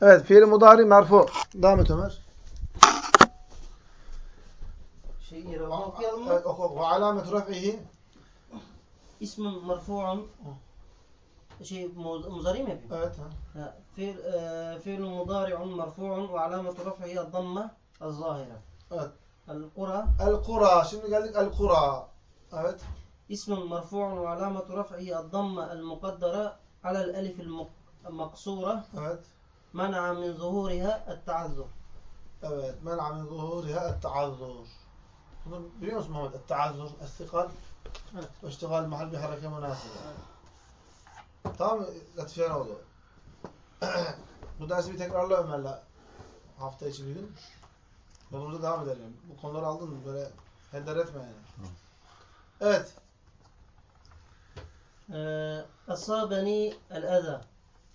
Evet fiil mudari merfu. Devam et Ömer. Şey yere okuyalım mı? Oku. Ve alamet raf'ihi. Ismin merfu'un شيء مضارع ما فيه فعل فعل مضارع مرفوع وعلامة رفعه الضمة الظاهرة القرى القرى شنو قال لك القرى اسم مرفوع وعلامة رفعه الضمة المقدرة على الألف المقدرة مقصورة منع من ظهورها التعذر أبد. منع من ظهورها التعذر بيوس محمد التعذر الثقل واشتغال محل بحركة مناسبة تمام لا تفهم الموضوع Bu tekrarla Ömer'le hafta içi bir gün. Yolumuzu devam edelim. Bu konuları aldın mı? Böyle heder etme yani. Evet. Asabeni el-eza.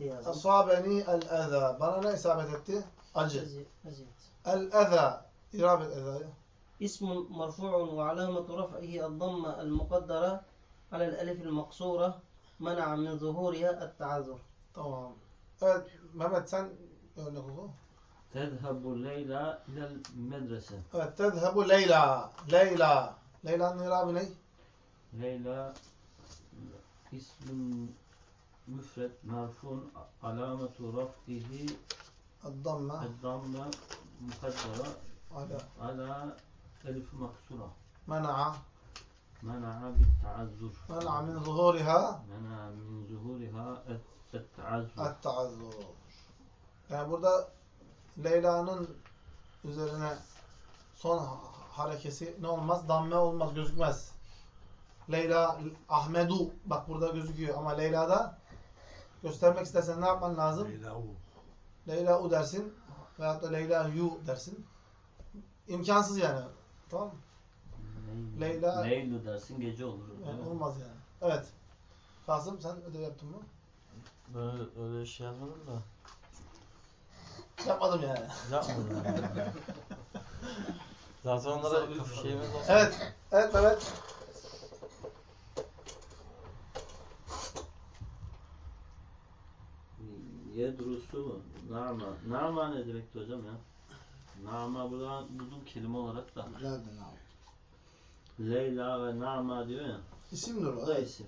الأذى في هذا Asabeni el-eza. Bana ne isabet etti? Acı. أزي- أزيد El-eza. İrab et ezayı. اسم مرفوع وعلامة رفعه الضمة المقدرة على الألف المقصورة منع من ظهورها التعذر Tamam. Evet. Mehmet sen örnek oku. تذهب ليلى إلى المدرسة Evet. Tezhebu Leyla. Leyla. Leyla'nın irabı ne? ليلى اسم مفرد مرفوع علامة رفعه الضمة الضمة مقدرة على على ألف مكسورة منع منع بالتعذر منع من ظهورها منع من ظهورها التعذر التعذر. Yani burada Leyla'nın üzerine son ha- harekesi ne olmaz? Damme olmaz, gözükmez. Leyla, Ahmedu bak burada gözüküyor ama Leyla'da göstermek istersen ne yapman lazım? Leyla U dersin veyahut da Leyla Yu dersin. İmkansız yani. Tamam mı? Leyla- Leylu dersin gece olur. Yani Evet. olmaz yani. Evet. Kasım sen ödev yaptın mı? Ben öyle şey yapmadım da. Yapmadım yani. Yapmadım. yani. Zaten onlara bir şeyimiz olsun. Evet. Evet Mehmet. Yedrusu Narma. Narma ne demekti hocam ya? Narma burada buldum kelime olarak da. Nereden abi? Leyla ve Narma diyor ya. İsimdir o. Bu da isim.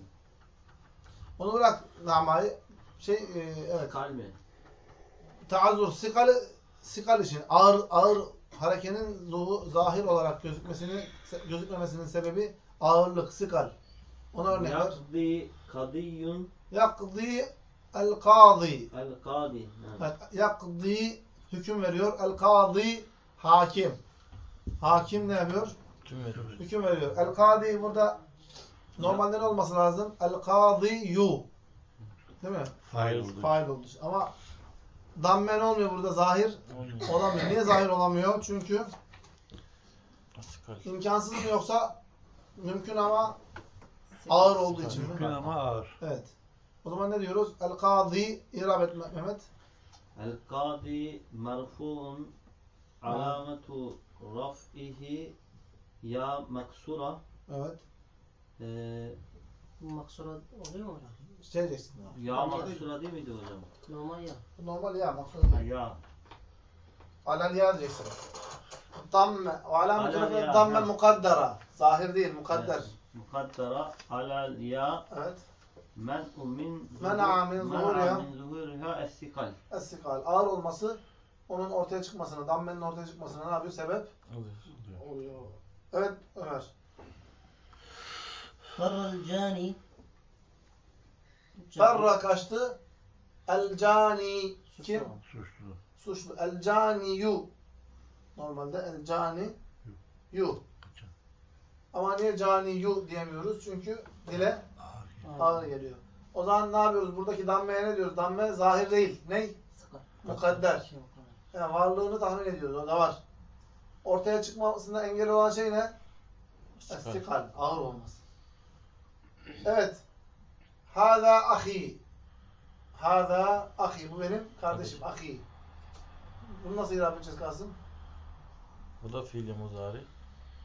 Onu bırak Nama'yı. Şey e, evet. Kalmi. Taazzur sikalı sikal için ağır ağır harekenin zuhu, zahir olarak gözükmesini gözükmemesinin sebebi ağırlık sikal. Ona örnek ver. Yakdi kadiyun Yakdi el kazi. el kadi. Ha. Evet, yakdi hüküm veriyor. El kazi hakim. Hakim ne yapıyor? Tüm veriyoruz. Hüküm veriyor. El kadi burada normalde ne olması lazım? El kazi yu. Değil mi? Fail oldu. Fail oldu. Ama damme ne olmuyor burada? Zahir Olmuyor. olamıyor. Niye zahir olamıyor? Çünkü imkansız mı yoksa mümkün ama ağır olduğu için mi? Mümkün ama ağır. Evet. O zaman ne diyoruz? El kazi irab et Mehmet. El kadi merfuun alametu raf'ihi ya maksura Evet. Ee, مقصورة oluyor mu hocam? Şey diyeceksin. ya maksura değil miydi hocam? Normal ya. Normal ya. Maksud Ha, değil. ya. Alel ya diyeceksin. Damme. O alamet Alel ya, damme mukaddara. Zahir değil. Mukadder. Evet. Mukaddara alel ya Evet. Men'u min zuhuriha es-sikal. Es-sikal. Ağır olması onun ortaya çıkmasına, dammenin ortaya çıkmasına ne yapıyor? Sebep? Evet Ömer. Farral cani Farra kaçtı. El cani kim? Suçlu. Suçlu. El cani yu. Normalde el cani yu. Ama niye cani yu diyemiyoruz? Çünkü dile ağır geliyor. O zaman ne yapıyoruz? Buradaki dammeye ne diyoruz? Damme zahir değil. Ney? Sıkar. Mukadder. Şey. Yani varlığını tahmin ediyoruz. O da var. Ortaya çıkmasında engel olan şey ne? Sıkar. İstikal. Ağır olması. Evet. Hâzâ ahi. Hâzâ ahi. Bu benim kardeşim. Ahi. Bunu nasıl irab edeceğiz Kasım? Bu da fiili muzari.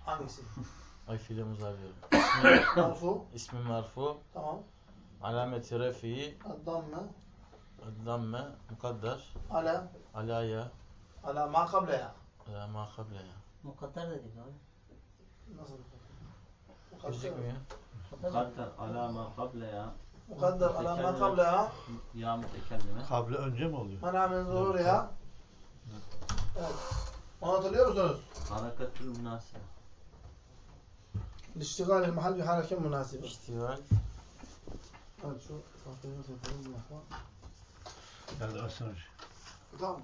Hangisi? Akile muzarriyorum. İsmi marfu. İsmi marfu. Tamam. Alameti refihi. Addamme. Addamme. Mukadder. Ala. Alaya. Ala ma kableya. Ala ma kableya. Mukadder de değil abi. Nasıl mukadder? Görecek ya? Mukadder ala ma kableya. Mukadder ala ma kableya. Ya Ya mütekellime. Kable önce mi oluyor? Mana min zuhuriha. Evet. Onu hatırlıyor musunuz? Hareketül münasebe. İştigal mahal bir hareket münasibi. İştigal. Evet şu tahtayı seferim bu akşam. Nerede asın? Tamam.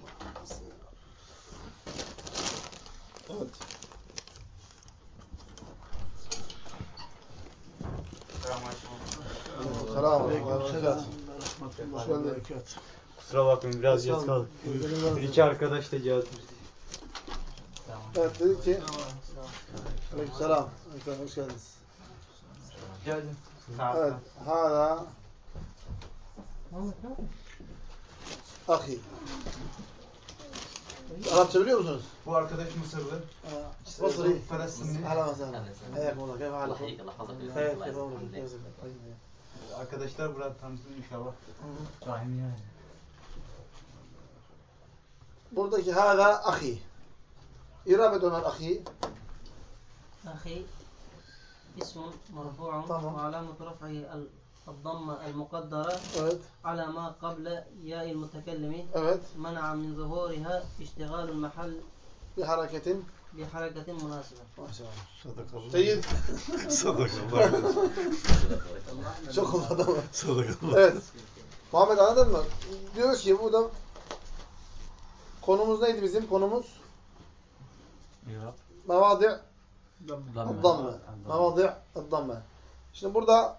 Evet. Selam. Selam. Kusura bakmayın biraz geç kaldık. İki arkadaş da cihaz. Evet dedi ki Aleyküm selam. Hoş geldiniz. Geldim. Evet. Hala ahi. Arapça biliyor musunuz? Bu arkadaş Mısırlı. Mısri. Filistinli. Ahlan ve sahlan. Hayyakum Allah. Keyfe halakum? Hayır, keyfe halakum? Keyfe halakum? Arkadaşlar burada tanıştın inşallah. Rahim yani. Buradaki hala ahi. İrabe döner ahi. أخي اسم مرفوع طبعا. وعلامة رفعه ال- الضمة المقدرة Evet. على ما قبل ياء المتكلم Evet. منع من ظهورها اشتغال المحل Bir hareketin. بحركة مناسبة Maşallah. Sadakallah. Seyit. Sadakallah. Çok olmadı ama. Sadakallah. Evet. Muhammed anladın mı? Diyor ki burada konumuz neydi bizim? Konumuz İrab. mevadi' Damme. Mevadi' damme. Şimdi burada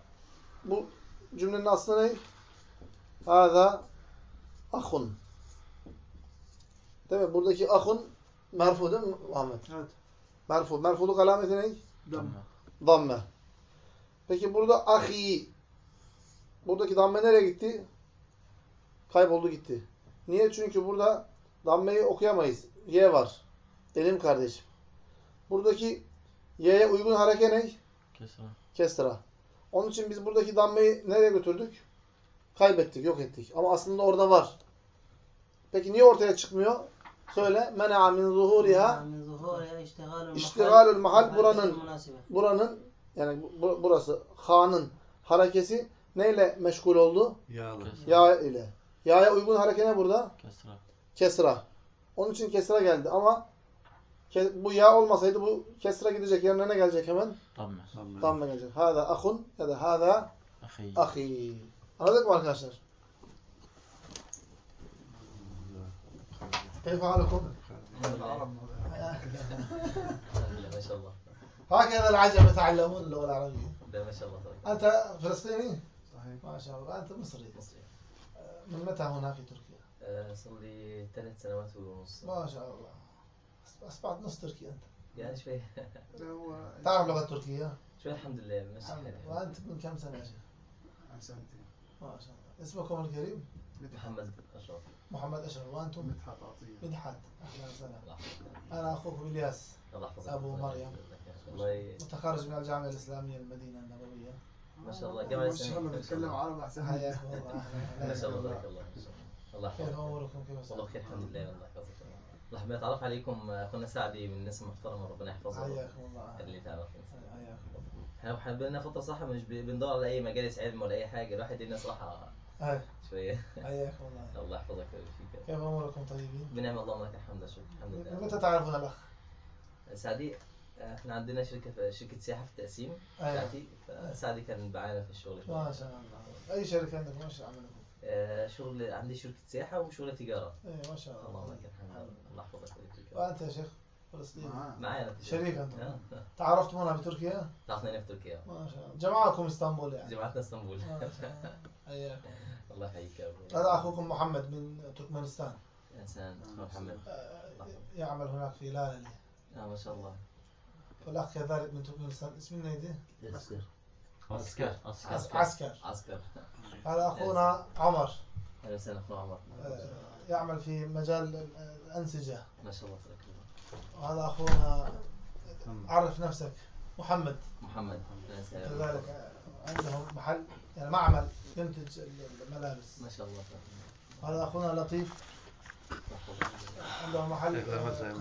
bu cümlenin aslı ne? Hâzâ ahun. Değil mi? Buradaki ahun merfu değil mi Muhammed? Evet. Merfu. Merfuluk alameti ne? Damme. Damme. Peki burada ahi. Buradaki damme nereye gitti? Kayboldu gitti. Niye? Çünkü burada dammeyi okuyamayız. Y var. Benim kardeşim. Buradaki Y'ye uygun hareke ne? Kesra. Kesra. Onun için biz buradaki dammayı nereye götürdük? Kaybettik, yok ettik. Ama aslında orada var. Peki niye ortaya çıkmıyor? Söyle. Mena min zuhuriha iştigalül mahal buranın buranın yani bu, burası hanın harekesi neyle meşgul oldu? Ya, ya ile. Ya'ya uygun hareke ne burada? Kesra. Kesra. Onun için kesra geldi ama bu ya olmasaydı bu kesra gidecek yerine ne gelecek hemen? Damme. Damme gelecek. Hâzâ ahun ya da hâzâ Ahi. ahi. Anladık mı arkadaşlar? ما شاء الله هكذا العجم يتعلمون اللغة العربية. لا ما شاء الله تبارك أنت فلسطيني؟ صحيح. ما شاء الله. أنت مصري. مصري من متى هنا في تركيا؟ صار لي ثلاث سنوات ونص ما شاء الله. أصبحت نص تركي أنت. يعني شوي تعرف لغة تركية؟ شوي الحمد لله ماشي. وأنت من كم سنة يا شيخ؟ سنتين ما شاء الله. اسمكم الكريم؟ محمد أشرف محمد أشرف وأنتم؟ مدحت عطية مدحت. أهلا وسهلا. يحفظك أنا أخوكم إلياس الله يحفظك أبو مريم. الله متخرج من الجامعة الإسلامية المدينة النبوية. ما شاء الله جمال ما شاء الله بيتكلم عربي احسن مني. حياكم الله. أهلا. ما شاء الله. بارك الله الله الله كيف يحفظك أموركم؟ كيف والله بخير الحمد لله الله يحفظك الله حبيت اتعرف عليكم اخونا سعدي من الناس المحترمة ربنا يحفظه حياكم الله. اللي تعرف حياكم الله. إحنا حابين لنا فتره صح مش بندور على أي مجالس علم ولا أي حاجة الواحد هنا صراحة هاي. شوية حياكم الله. الله يحفظك ويشفيك كيف أموركم طيبين؟ بنعم الله ولك الحمد والشكر الحمد لله متى تعرفون الأخ؟ سعدي إحنا عندنا شركة شركة سياحة في التقسيم. بتاعتي فسعدي كان معانا في الشغل. ما شاء الله. أي شركة عندكم؟ إيش عملكم؟ آه، آه، شغل عندي شركة سياحة وشغل تجارة. إيه ما شاء الله. الله يبارك الله يحفظك وأنت يا شيخ فلسطيني؟ معايا أنا شريك انت تعرفت منها في تركيا؟ تعرفنا هنا في تركيا. ما شاء الله. جماعكم اسطنبول يعني. جماعتنا اسطنبول. حياك الله. يحييك يا هذا أخوكم محمد من تركمانستان. إنسان محمد. آه، يعمل هناك في لالي آه، ما شاء الله. والأخ كذلك من تركمانستان. اسمه نيدي ياسر. Asker. Asker. عس- عسكر. عسكر هذا أخونا عمر. أهلا وسهلا اخو عمر آه، يعمل في مجال الأنسجة. ما شاء الله تبارك الله وهذا أخونا عرف نفسك محمد محمد كذلك آه، عندهم محل يعني معمل ينتج الملابس ما شاء الله تبارك الله. هذا أخونا لطيف عنده محل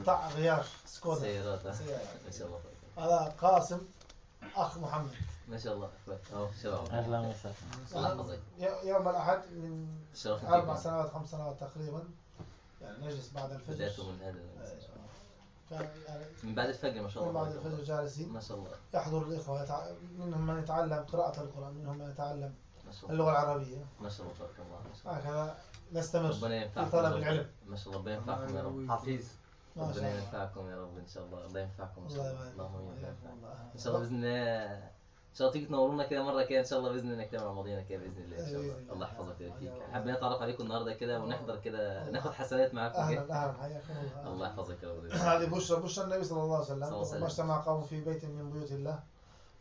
قطع غيار سكودا؟ سيارات. ما شاء الله هذا قاسم أخ محمد. ما شاء الله. أهلا وسهلا. الله يحفظك ي- يوم الأحد من فيكم سنوات خمس سنوات تقريبا. يعني نجلس بعد الفجر. بدايته من هذا. كان يعني من بعد الفجر ما شاء من الله. بعد الفجر جالسين. ما شاء الله. يحضر الإخوة يتع... منهم من يتعلم قراءة القرآن منهم من يتعلم ما شاء الله. اللغة العربية. ما شاء الله تبارك الله هكذا نستمر ربنا في طلب. العلم. ما شاء الله ربنا ينفعكم يا رب. حفيظ ربنا ينفعكم يا رب إن شاء الله. الله ينفعكم إن شاء الله. اللهم ينفعكم. الله. إن شاء الله بإذن الله. إن شاء الله تيجي تنورونا كده مرة كده إن شاء الله بإذن الله نجتمع مع بعضينا كده بإذن الله إن شاء الله. الله. يحفظك فيك حابين نتعرف عليكم النهارده كده ونحضر كده ناخد حسنات معاكم كده أهلا أهلا. حياكم الله. الله يحفظك يا رب. هذه بشرى بشرى النبي صلى الله عليه وسلم. وما اجتمع قوم في بيت من بيوت الله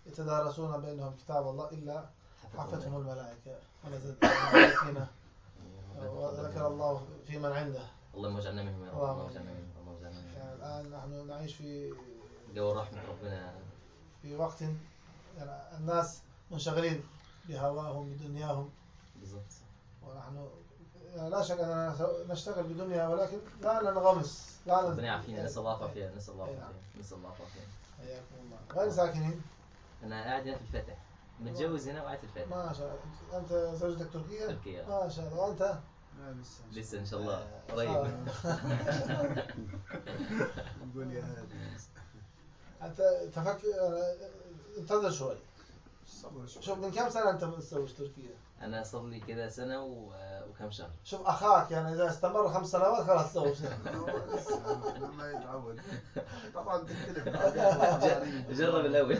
يتدارسون بينهم كتاب الله إلا حفتهم الملائكة. ونزلت الملائكة وذكر الله في من عنده. اللهم اجعلنا منهم يا رب. اللهم اجعلنا منهم اللهم اجعلنا منهم يعني الآن نحن نعيش في جو رحمة ربنا. في وقت يعني الناس منشغلين بهواهم بدنياهم. بالضبط. ونحن يعني لا شك أننا نشتغل بدنيا ولكن لا ننغمس لا نن- ربنا يعافينا. نسأل الله العافية. نسأل الله أي نعم. العافيه نسأل الله العافية. حياكم الله. غير ساكنين. أنا قاعد هنا في الفاتح. متجوز هنا وقاعد في الفاتح. ما شاء الله. أنت زوجتك تركية؟ تركيا ما شاء الله. وأنت؟ لا لسه لسه إن شاء الله. آه، قريب نقول يا هذا أنت تفكر انتظر شوي. صبر شوي. شوف من كم سنة أنت متزوج تركيا؟ أنا صار لي كده سنة و... وكم شهر. شوف أخاك يعني إذا استمر خمس سنوات خلاص تزوج لما يتعود. طبعا تختلف جرب الأول.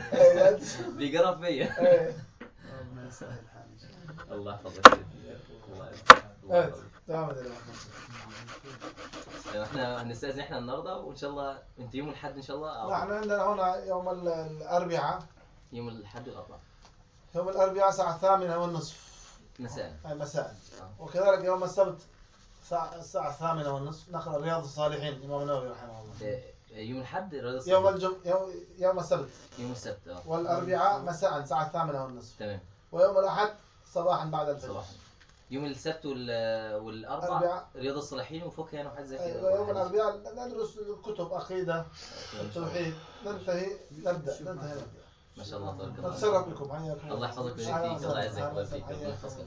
بيقرب فيا. إيه. ربنا يسهل الحال ان شاء الله الله يحفظك الله يحفظك. إيه. تمام يا يعني إحنا هنستأذن إحنا النهارده وإن شاء الله أنت يوم الأحد إن شاء الله أو نحن عندنا هنا يوم ال- الأربعاء. يوم الأحد والأربعاء. يوم الأربعاء الساعة الثامنة والنصف. مساء. أي مساء. آه. وكذلك يوم السبت الساعة الساعة الثامنة والنصف نقرأ رياض الصالحين إمام النووي رحمه الله. إيه، يوم الأحد الرياضة يوم الصبح. الجم... يوم... يوم السبت. يوم السبت آه. والأربعاء مساء الساعة الثامنة والنصف. تمام. ويوم الأحد صباحا بعد الفجر. صباحا. يوم السبت والأربع رياض الصالحين وفقه وحاجات زي كده أيوة، يوم الأربعاء. ندرس الكتب عقيدة التوحيد. ننتهي نبدأ ننتهي. ما شاء الله تبارك الله الله. يحفظك ويجزيك الله يعزك ويبارك فيك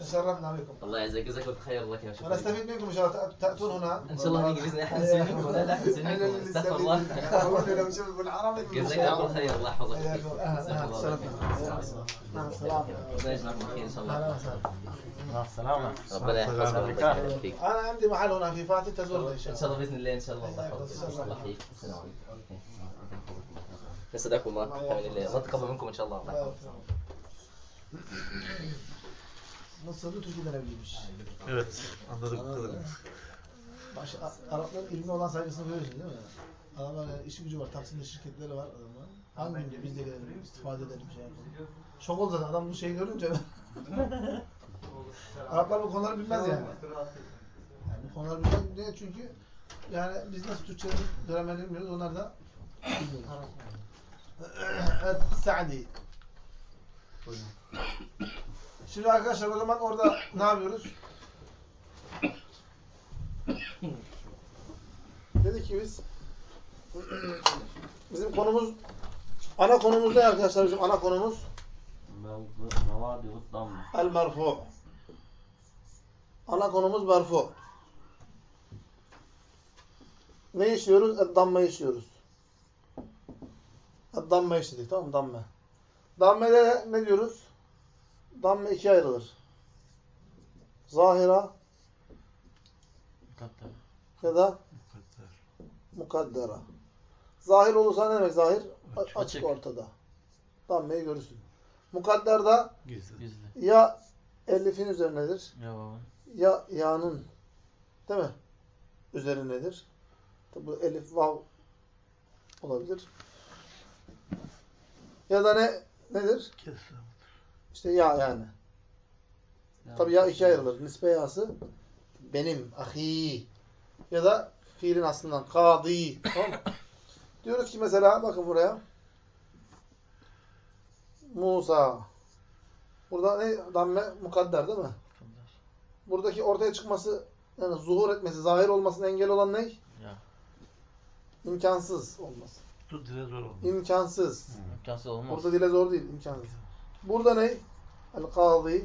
تشرفنا بكم. الله يعزك جزاك الله خير الله يكرمك شكرا ونستفيد منكم إن شاء الله. تأتون هنا. إن شاء الله نيجي باذن الله احسن منكم لا لا احسن منكم استغفر الله. والله لو شوف بالعربي. جزاك الله خير. الله يحفظك. أهلا. جزاك الله خير. مع إن شاء أهلا. الله مع السلامة ربنا يحفظك. الله فيك. أنا عندي محل هنا في فاتن تزورنا إن شاء إن شاء الله الله بإذن الله إن شاء الله. الله يحفظك. الله يحييك السلام عليكم. يسعدكم الله الله الله يتقبل منكم إن شاء الله. الله الله Mısırlı Türk'ü denebilmiş. Evet, anladık bu Anladın kadarıyla. Baş, A- ilmi olan saygısını görüyorsun değil mi? Adamlar e, yani işi gücü var. Taksim'de şirketleri var adamlar. Hangi gün biz de gelelim, istifade edelim, şey yapalım. Şok oldu zaten adam bu şeyi görünce. Araplar bu konuları bilmez yani. yani bu konuları bilmez. Niye? Çünkü yani biz nasıl Türkçe gramerini bilmiyoruz, onlar da bilmiyoruz. Evet, Sa'di. Buyurun. Şimdi arkadaşlar o zaman orada ne yapıyoruz? Dedik ki biz bizim konumuz ana konumuz ne arkadaşlar bizim ana konumuz? El merfu. Ana konumuz merfu. Ne işliyoruz? Eddamme işliyoruz. Eddamme işledik tamam mı? Damme. Damme'de ne diyoruz? Damme ikiye ayrılır. Zahira Mukadder. ya da mukaddera. Zahir olursa ne demek zahir? A- Açık, Açık. ortada. Dammeyi görürsün. Mukadderda Gizli. Gizli. ya elifin üzerinedir Ya baba. ya ya'nın değil mi? Üzerindedir. Tabi bu elif vav olabilir. Ya da ne nedir? Kesra. İşte ya yani. Tabi ya ikiye ayrılır. Nisbe yası benim, ahi ya da fiilin aslından kadi. Tamam? Diyoruz ki mesela bakın buraya Musa. Burada ne? Damme mukadder değil mi? Mukadder. buradaki ortaya çıkması yani zuhur etmesi, zahir olmasına engel olan ne? Ya. İmkansız olması. Dile zor oldu. İmkansız. İmkansız olmaz. Burada dile zor değil, imkansız. Burada ne? El-Kazi.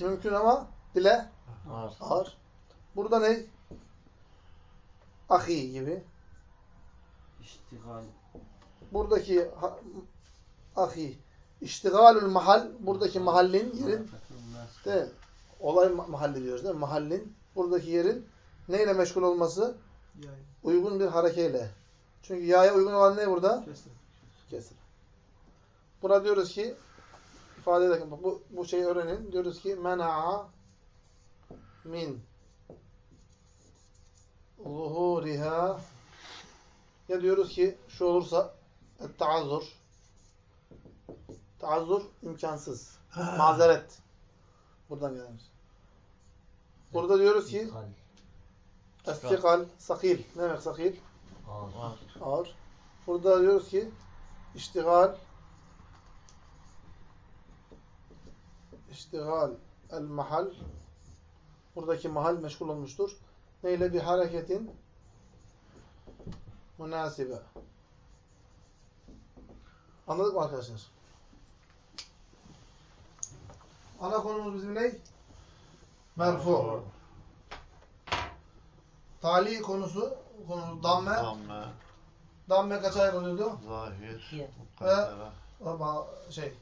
Mümkün ama dile Var. ağır. Burada ne? Ahi gibi. İştigal. Buradaki ahi. İştigalül mahal. Buradaki mahallin yerin de olay ma- mahalli diyoruz değil mi? Mahallin buradaki yerin neyle meşgul olması? Yay. Uygun bir harekeyle. Çünkü yaya uygun olan ne burada? Kestir. Kesir. Buna diyoruz ki ifade ederken bu, bu şeyi öğrenin. Diyoruz ki mena'a min zuhuriha ya diyoruz ki şu olursa taazzur taazzur imkansız. Mazeret. Buradan gelmiş. Burada diyoruz ki estikal, sakil. Ne demek sakil? Var. Ağır. Burada diyoruz ki iştigal iştigal el mahal buradaki mahal meşgul olmuştur. Neyle? Bir hareketin münasibe. Anladık mı arkadaşlar? Ana konumuz bizim ne? Merfu. Tali konusu, konu damme. Damme, Damme kaç ayak oluyordu? zahir. Ama şey,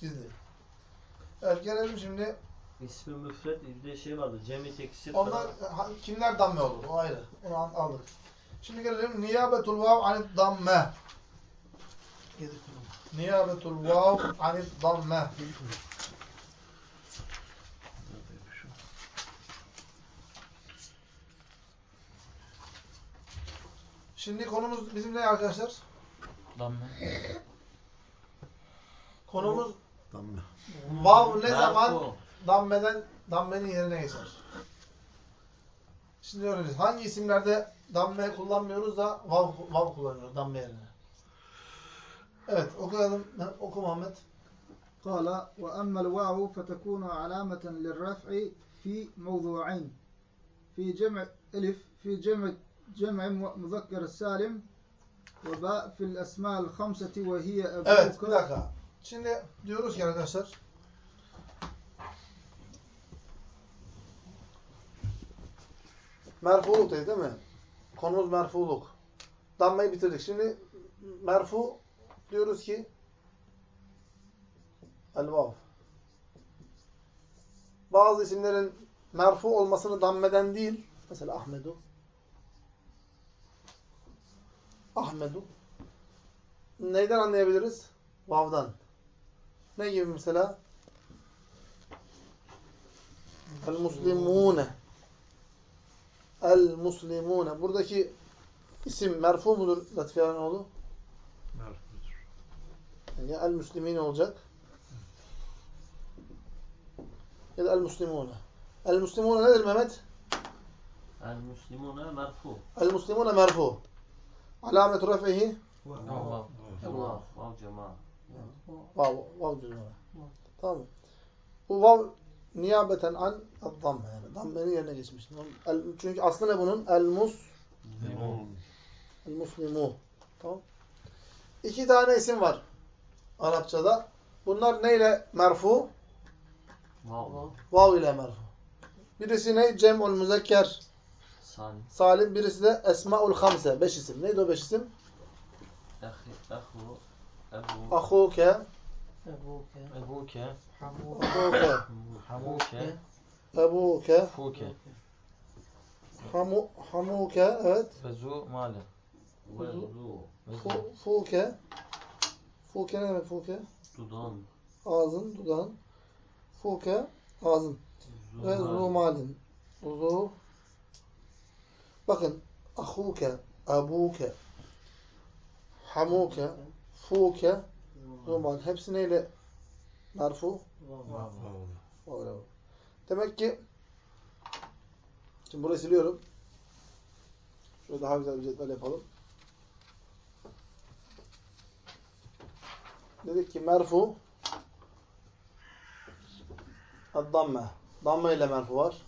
gizli. Evet gelelim şimdi. İsmi müfret bir de şey vardı. Cemi teksir Onlar ha- kimler damme olur? O ayrı. Onu aldık. Şimdi gelelim niyabetul vav anid damme. Niyabetul vav anid damme. Şimdi konumuz bizim ne arkadaşlar? Damme. Konumuz Damme. vav ne zaman dammeden dammenin yerine geçer. Şimdi öğreneceğiz. Hangi isimlerde damme kullanmıyoruz da vav, vav kullanıyoruz damme yerine. Evet okuyalım. Oku Muhammed. قال وأما الواو فتكون علامة للرفع في موضوعين في جمع ألف في جمع جمع مذكر السالم وباء في الأسماء الخمسة وهي Evet أبوك bir dakika. Şimdi diyoruz ki arkadaşlar merfuluk dedik değil mi? Konumuz merfuluk. Dammayı bitirdik. Şimdi merfu diyoruz ki el-vav. Bazı isimlerin merfu olmasını dammeden değil, mesela Ahmedu. Ahmedu. Neyden anlayabiliriz? Vav'dan. Ne gibi mesela? El-Muslimune. El-Muslimune. Buradaki isim merfu mudur Latife Yaranoğlu? Merfudur. Yani ya el-Müslimin olacak ya da el-Muslimune. El-Muslimune nedir Mehmet? El Müslimune merfu. El-Muslimune merfu. Alamet refihi Vav. Vav. Vav cema. vav, vav diyoruz ona. Tamam mı? Bu vav niyabeten an damme yani. Dammenin yerine geçmiş. El, çünkü aslı ne bunun? El-Mus Limon. El-Muslimu. Tamam. İki tane isim var Arapçada. Bunlar neyle merfu? Vav. Vav ile merfu. Birisi ne? Cem'ul müzekker Salim. salim. Birisi de Esma'ul hamse. Beş isim. Neydi o beş isim? Ehi. Ahuke Ebuke Ebuke Hamuke Hamuke Ebuke Fuke Hamuke evet. Bezu male. Bezu. Fuke. Fuke ne demek fuke? Dudağın. Ağzın, dudağın. Fuke ağzın. Ve zumalin. Zu. Bakın ahuke, abuke, hamuke, fuke, zumal. Hepsi neyle merfu? Vav. Demek ki şimdi burayı siliyorum. Şöyle daha güzel bir cetvel yapalım. Dedik ki merfu Damme. Damme ile merfu var.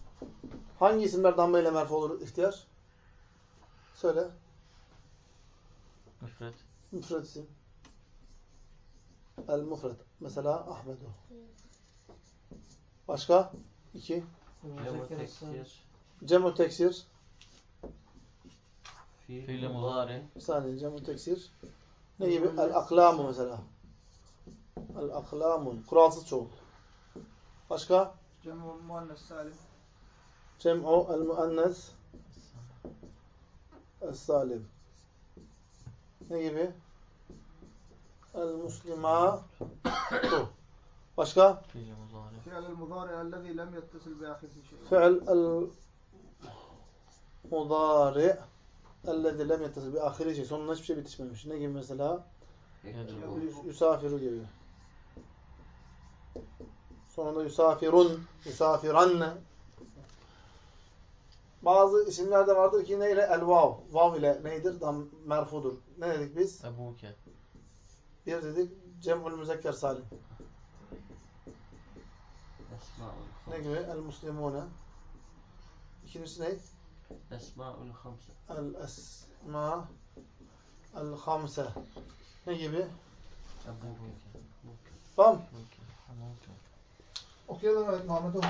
Hangi isimler damme ile merfu olur ihtiyar? Söyle. Müfret. Müfred isim. El mufred. Mesela Ahmedu. Başka? İki. Cemu teksir. Cemu teksir. Fiil Fiil-i mudari. Bir saniye cemu teksir. Ne gibi? El aklamu mesela. El aklamun. Kuralsız çoğul. Başka? Cem'u muannes salim. Cem'u el muannes es salim. Ne gibi? el muslimatu. Başka? Fi'l mudari ellezî lem yettesil bi ahisi şey'in. Fi'l el mudari lem bi ahiri şey. Sonuna hiçbir şey bitişmemiş. Ne gibi mesela? Yusafiru gibi. Sonunda yusafirun, yusafiranne. Bazı isimler de vardır ki neyle? El vav. Vav ile neydir? Dam merfudur. Ne dedik biz? Ebuke. Bir dedik cem'ul müzekker salim. Ne gibi? El muslimune. İkincisi ne? Esma'ul hamse. El esma el hamse. Ne gibi? Tamam. Okuyalım evet Muhammed oku.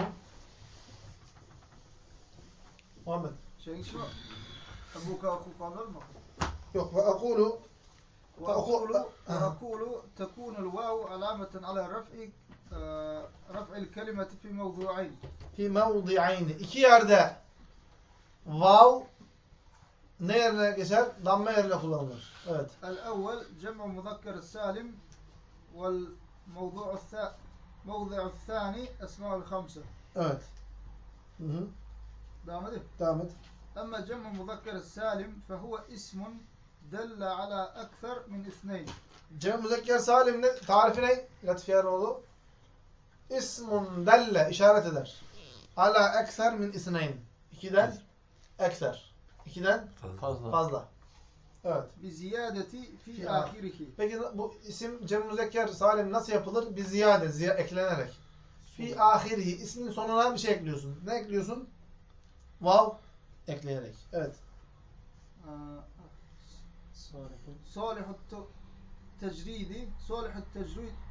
Muhammed. Şey için Ebu Kaku kalır mı? Yok ve akulu فأقول تكون الواو علامة على رفع آه، رفع الكلمة في موضوعين. في موضعين iki yerde واو ne yerine geçer damma yerine kullanılır evet. الأول جمع مذكر السالم والموضوع الثاني موضع الثاني أسماء الخمسة. Evet. Devam edeyim devam et أما جمع مذكر السالم فهو اسم delle ala ekser min isneyn. Cem müzekker saliminin tarifi ne Latif Yaroğlu? İsmun delle işaret eder. Ala ekser min isneyn. İkiden ekser. İkiden fazla. fazla. Evet. Bi ziyadeti fi ahirihi. Peki bu isim Cem müzekker salim nasıl yapılır? Bir ziyade, ziy eklenerek. Fi ahirihi. İsmin sonuna bir şey ekliyorsun. Ne ekliyorsun? Vav wow. ekleyerek. Evet. Aa. Salihut tecridi Salihut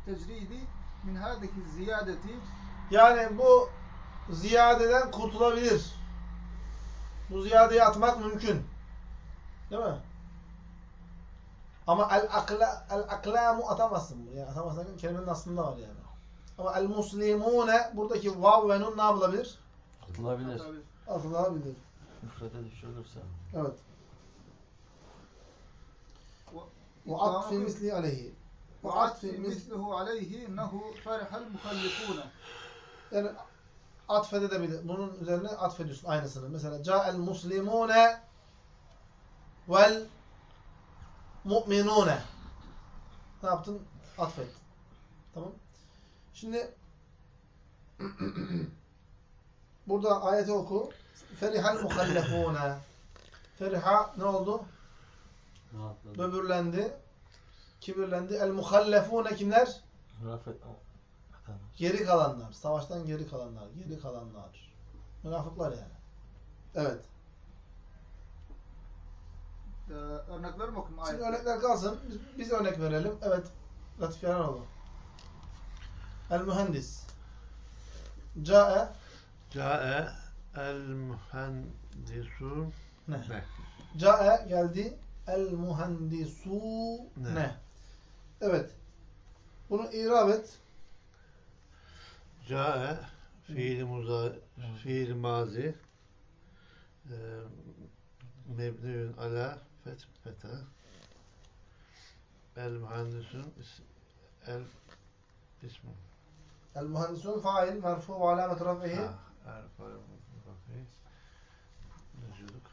tecridi min hadeki ziyadeti yani bu ziyadeden kurtulabilir. Bu ziyadeyi atmak mümkün. Değil mi? Ama el-akla el-aklamu atamazsın. Yani atamazsın. Kelimenin aslında var yani. Ama el-muslimune buradaki vav ve nun ne yapılabilir? Atılabilir. Atılabilir. Atılabilir. Müfrede düşürülürse. Evet. و- Ve atfi misli aleyhi. Ve atfi وعطف misli مثله عليه انه فرح المخلفون yani atfedebilir. Bunun üzerine atfediyorsun aynısını. Mesela ca'el muslimune vel mu'minune. Ne yaptın? Atfet. Tamam. Şimdi burada ayeti oku. Ferihal muhallefune. Feriha ne oldu? Rahatladım. Böbürlendi. Kibirlendi. El muhallefune kimler? Rafet. Geri kalanlar. Savaştan geri kalanlar. Geri kalanlar. Münafıklar yani. Evet. Ee, örnekler mi okuyayım? Şimdi örnekler kalsın. Biz, biz örnek verelim. Evet. Latif Yaranoğlu. El mühendis. Ca'e Ca'e el mühendisu ne? ne? Ca'e geldi. El muhendisu ne? Ne? Evet. Bunu irab et. Ca'e fiil muza fiil mazi e, ala fet feta el mühendisun is, el ismu El muhendisun fail merfu ve alamet raf'ihi. El fail rafi mevcuduk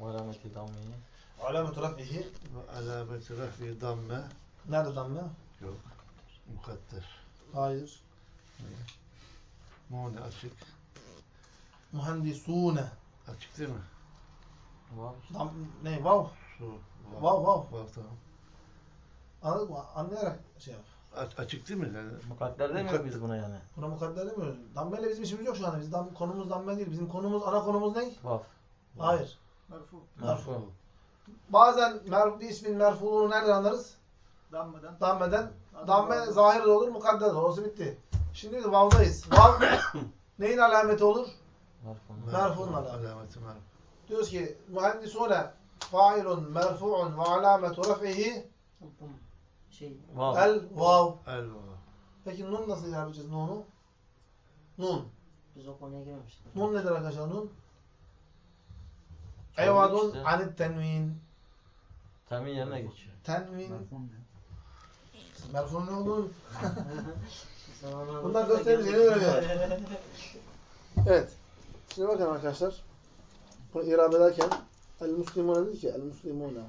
Ve alameti dammiyi. Alamet raf'ihi. ve alameti rafi damme Nerede damme? yok mukadder Hayır. mune açık Muhendisune. açık değil mi? Vav. Dam, ne? Vav. Su Vav vav. vav tamam Anladın mı? Anlayarak şey yap. A- açık değil mi? Yani Mukadder demiyor biz buna yani. Buna mukadder demiyoruz. Dammeyle bizim işimiz yok şu anda. Biz dam, konumuz damme değil. Bizim konumuz, ana konumuz ne? Vaf. Hayır. Merfu. Merfu. Bazen bir ismin merfuluğunu nereden anlarız? Dammeden. Dammeden. Damme zahir de olur, mukadder de olur. bitti. Şimdi biz vavdayız. Vav neyin alameti olur? Merfunun alameti. Merfun. Diyoruz ki mühendisune failun merfu'un ve alametu raf'ihi şey. El vav. El vav. Peki nun nasıl yapacağız nunu? Nun. Biz o konuya girmemiştik. Nun nedir arkadaşlar nun? Evadun işte. anit tenvin. Temin yerine geçiyor. Tenvin. Merfu'nun ne olur? Bunlar gösteririz, yeni öğreniyor. Evet. Şimdi bakın arkadaşlar. Bunu irab ederken el muslimune dedi ki el muslimune.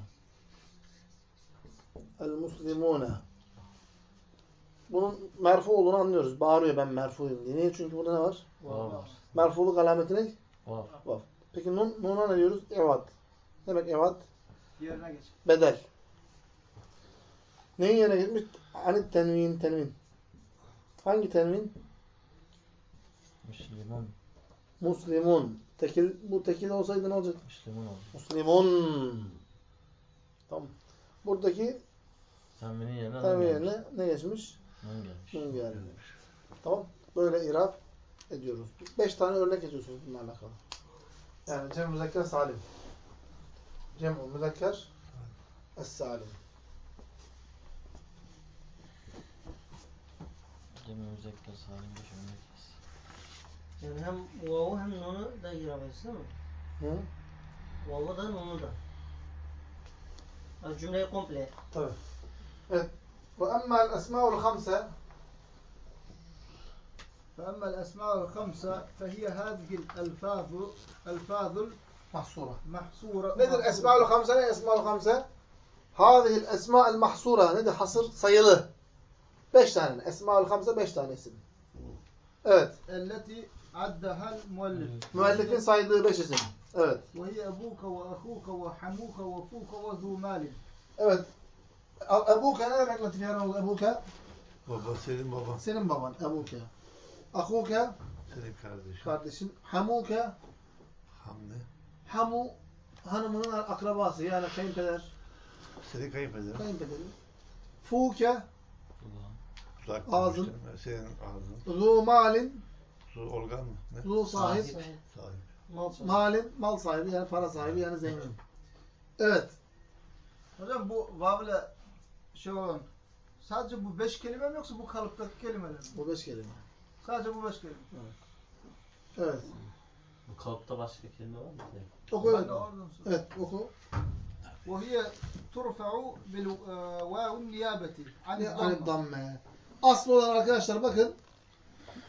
El muslimune. Bunun merfu olduğunu anlıyoruz. Bağırıyor ben merfuyum diye. Niye? Çünkü burada ne var? Vav. Merfuluk alameti ne? Vav. Peki nun, nuna ne diyoruz? Evad. Ne demek evad? Yerine geç. Bedel. Neyin yerine gitmiş? Anit tenvin, tenvin. Hangi tenvin? Müslüman. Muslimun. Tekil, bu tekil olsaydı ne olacak? Müslüman oldu. Muslimun. Tamam. Buradaki Teminin yerine nun tenvin gelmiş. yerine ne geçmiş? Nun gelmiş. Nun gelmiş. Tamam. Böyle irab ediyoruz. Beş tane örnek ediyorsunuz bununla alakalı. Yani cem müzekker salim. Cem müzekker es-salim. Cem müzekker salim düşünmek. Yani hem vav'u hem nonu da giremeyiz değil mi? Hı? Vav'u da nonu da. Yani cümleyi komple. Tabii. Evet. Ve emma'l esma'ul hamse فأما الأسماء الخمسة فهي هذه الألفاظ ألفاظ محصورة. محصورة. نذ الأسماء الخمسة؟ نذ الأسماء الخمسة. هذه الأسماء المحصورة. نذ حصر سيله بيش تاني. الأسماء الخمسة بيش تاني اسم. أت التي عدها المؤلف. مؤلف صيده بيش اسم. أت وهي أبوك وأخوك وحموك وفوك وذو مال. أت أبوك أنا ما قلت أبوك. سينم بابا. سينم بابا أبوك. Ahuke Senin kardeşin. kardeşin. Hamuke Hamdi. Hamu hanımının akrabası yani kayınpeder. Senin kayınpederin. Kayınpederi. Fuke Uzak Ağzın. demiştim. Senin ağzın. zu malin Su organ mı? Ne? zu sahip. Sahip. Mal sahibi. Malin mal sahibi yani para sahibi yani zengin. Evet. Hocam bu vavle şey olan sadece bu beş kelime mi yoksa bu kalıptaki kelimeler mi? Bu beş kelime. Sadece bu beş kelime. Evet. Bu kalıpta başka kelime var mı? Oku Ben evet. de oradan sonra. Evet oku. وهي ترفع بالواو النيابة عن Ne hani الضمة damme. Asıl olan arkadaşlar bakın.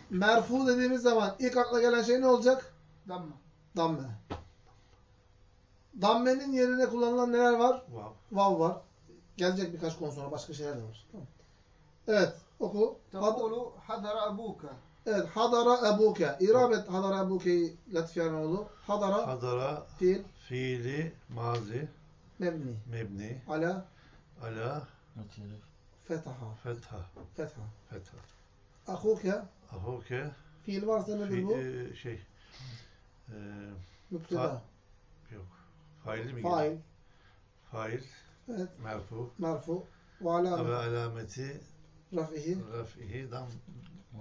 Merfu dediğimiz zaman ilk akla gelen şey ne olacak? ضمة Damme. Dammenin yerine kullanılan neler var? Vav. Vav var. Gelecek birkaç konu sonra başka şeyler de var. Tamam. Evet. Oku. Tekulu hadara abuka. Evet. Hadara abuka. İrab et hadara abuke'yi latifiyen oldu. Hadara. Hadara. Fiil. Fiili. Mazi. Mebni. Mebni. Ala. Ala. Fetaha. Fetha. Fetha. Fetha. Ahuke. Ahuke. Fiil varsa nedir bu? E, şey. E, Müpteda. Yok. Faili mi? Fail. Fail. Evet. Merfu. Merfu. Ve alameti. Ve alameti Rafihi. raf'ihi dam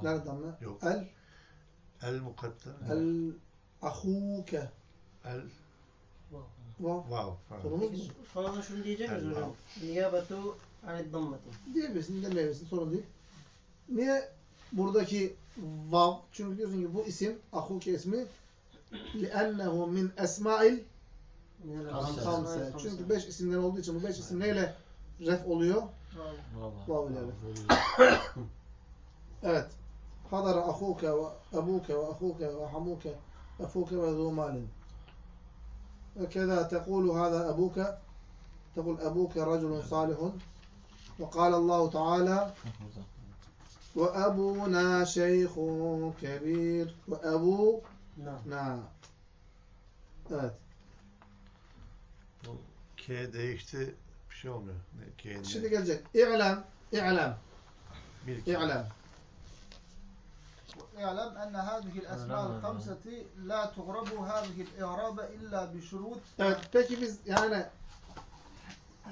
Nerede damme? Yok. El. el mukadder. El. Ahuke. El Vav. vav. Ha. Sorumuz mu? Peki sonradan şunu diyecek miyiz El hocam? Niyabetu anid dammeti. Diyebilirsin, demeyebilirsin. Sorun değil. Niye buradaki vav? Çünkü diyorsun ki bu isim, Ahuke ismi لِأَنَّهُ مِنْ اَسْمَائِلْ Hamse. Hamse. Çünkü beş isimler olduğu için bu beş isim neyle ref oluyor. Vav ile ref Evet. Hadara ahuke ve ebuke ve ahuke ve hamuke ve fuke ve zumanin. Ve keda tekulu hada ebuke tekul ebuke raculun salihun ve kala Allahu Teala وأبونا شيخ كبير وأبو na Evet. K değişti. şey olmuyor. Ne, K Şimdi gelecek. İ'lem. İ'lem. Bir iki. İ'lem. اعلم أن هذه الأسماء نعم. الخمسة لا تغرب هذه الإعراب إلا بشروط Evet peki biz yani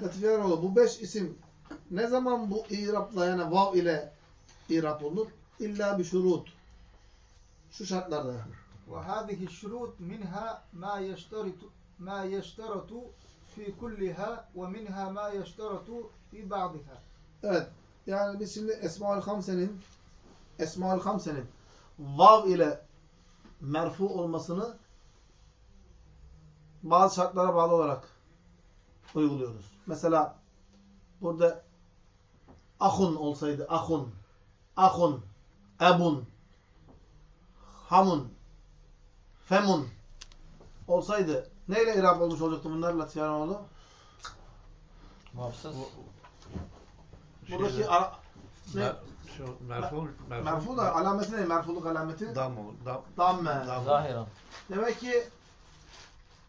Latife Eroğlu bu beş isim ne zaman bu irapla yani vav ile irap olur? İlla bir şurut. Şu şartlarda. وهذه الشروط منها ما يشترط ما يشترط fi kulliha ve minha ma yeşteratu fi ba'diha. Evet. Yani biz şimdi Esmaül Hamse'nin Esmaül Hamse'nin vav ile merfu olmasını bazı şartlara bağlı olarak uyguluyoruz. Mesela burada ahun olsaydı ahun, ahun, ebun, hamun, femun olsaydı neyle irab olmuş olacaktı bunlar Latife Yaranoğlu? Vapsız. Buradaki Şeyde- ara, ne? Mer- şu merfu, merfu, merfu da alameti ne? Merfuluk alameti dam olur. Dam, damme. dam. Zahiren. Demek ki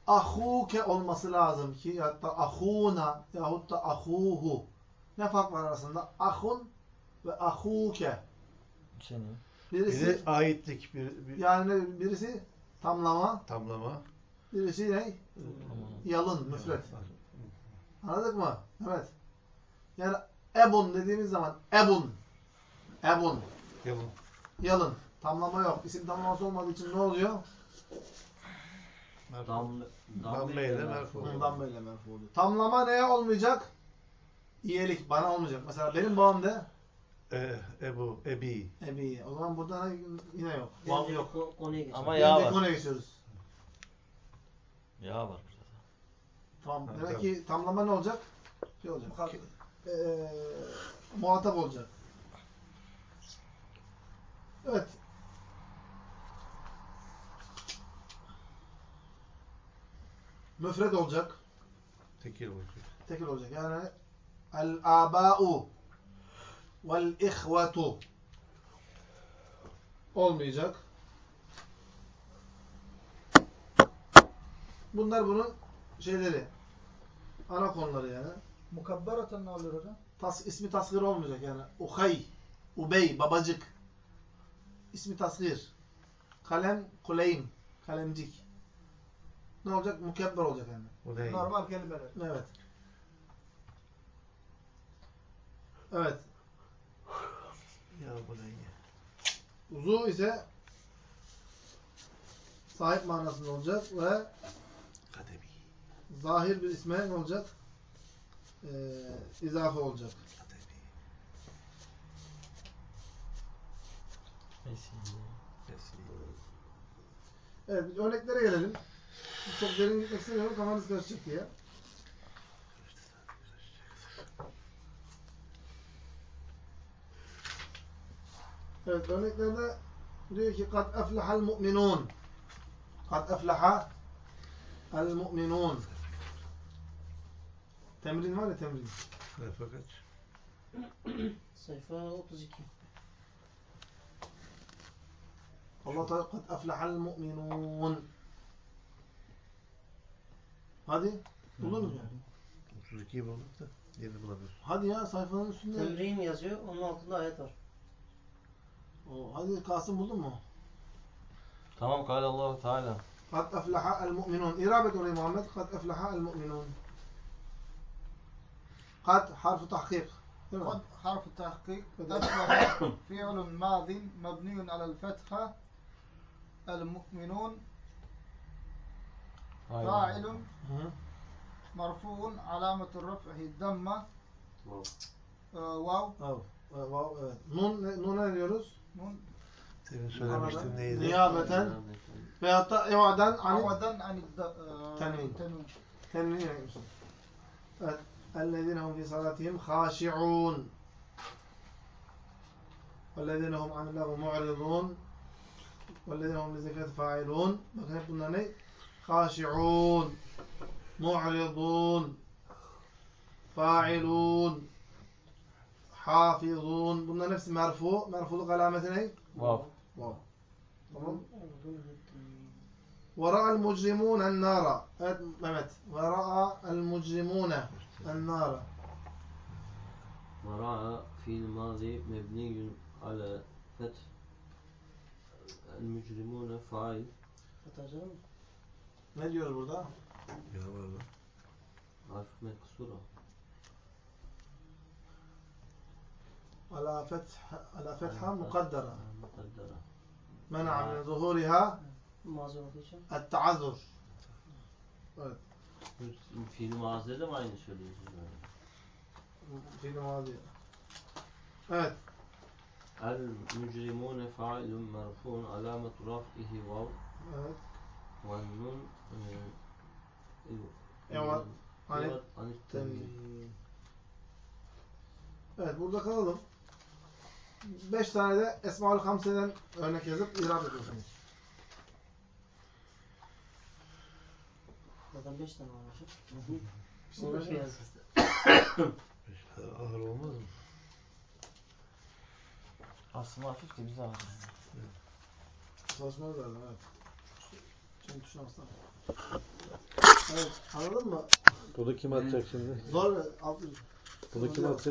ahuke olması lazım ki ya da ahuna yahut da ahuhu. Ne fark var arasında? Ahun ve ahuke. Senin. Birisi Biri aitlik, bir, bir yani birisi tamlama, tamlama. Birisi ne? Yalın, müfret. Anladık mı? Evet. Yani ebun dediğimiz zaman ebun. Ebun. Yalın. Yalın. Tamlama yok. İsim tamlaması olmadığı için ne oluyor? Merfu. Dam, Damme ile merfu. Ondan böyle merfu oluyor. Tamlama neye olmayacak? İyilik bana olmayacak. Mesela benim babam de E, Ebu, Ebi. Ebi. O zaman burada ne- yine yok. Vav yok. ko- konuya geçelim. Ama ya var. konuya geçiyoruz. Ya var burada. Tamam. Ha, Demek tamam. ki tamlama ne olacak? Şey olacak. Ee, muhatap olacak. Evet. Müfred olacak. Tekil olacak. Tekil olacak. Yani el-abâ'u vel-ihvetu olmayacak. Bunlar bunun şeyleri. Ana konuları yani. Mukabbereten ne olur hocam? Tas, ismi tasgir olmayacak yani. Uhay, ubey, babacık. İsmi tasgir. Kalem, kuleyn, kalemcik. Ne olacak? Mukebber olacak yani. Ne? Normal kelimeler. Evet. Evet. Ya bu ne? Uzu ise sahip manasında olacak ve zahir bir isme ne olacak? Ee, izafe olacak. Kademi. Vesile. Vesile. Evet, biz örneklere gelelim. Çok derin gitmek istemiyorum, kafanız karışacak diye. Evet, örneklerde diyor ki قَدْ أَفْلَحَ الْمُؤْمِنُونَ قَدْ أَفْلَحَ الْمُؤْمِنُونَ Temrin var ya temrin. Sayfa kaç? Sayfa 32. Allah Teala kad aflahal mu'minun. Hadi. Buluruz yani. 32'yi bulduk da yeri bulamıyoruz. Hadi ya sayfanın üstünde. Temrin yazıyor. Onun altında ayet var. Oo, hadi Kasım buldun mu? Tamam. Kale Allah Teala. Kad aflaha el mu'minun. İrab et orayı Muhammed. Kad aflaha el mu'minun. قد حرف تحقيق. قد حرف تحقيق. أصبح فعل ماض مبني على الفتحة المؤمنون. فاعل. مرفوع. علامة الرفع الضمة. واو. آه، واو. نون نون نون. söylemiştim neydi niyabeten veya da evadan evadan اَلَّذِينَ هُمْ فِي صَلَاتِهِمْ خَاشِعُونَ وَالَّذِينَ هُمْ عَنِ اللّٰهِ مُعْرِضُونَ وَالَّذِينَ هُمْ لِزَكَاةِ فَاعِلُونَ Bakın hep bunlar ne? خَاشِعُونَ مُعْرِضُونَ فَاعِلُونَ حافظون Bunların hepsi merfu. Merfuluk alameti ne? Vav. Vav. Tamam. وَرَأَى الْمُجْرِمُونَ النَّارَ Evet Mehmet. وَرَأَى الْمُجْرِمُونَ النار مراعى في الماضي مبني على فتح المجرمون فاعل Atacağım. Ne diyor burada? Ya var. Harf meksura. على فتح على فتحة مقدرة مقدرة منع من آه. ظهورها mazur olduğu için. التعذر. Evet. Fiil mazide de mi aynı söylüyorsunuz böyle? Fiil mazi. Evet. El mücrimune failun merfuun alamet raf'ihi vav Evet. ve nun Evet. Hani Evet, anit tenvin. Evet burada kalalım. Beş tane de Esmaül Hamse'den örnek yazıp irab ediyorsunuz. Zaten 5 tane var hocam. Onlar şey yazdı. Ağır olmaz mı? Aslında hafif de bize ağır. Çalışmamız lazım evet. Şimdi tuşuna basın. Evet anladın mı? Bunu kim atacak şimdi? Zor ve alt Bunu kim atacak?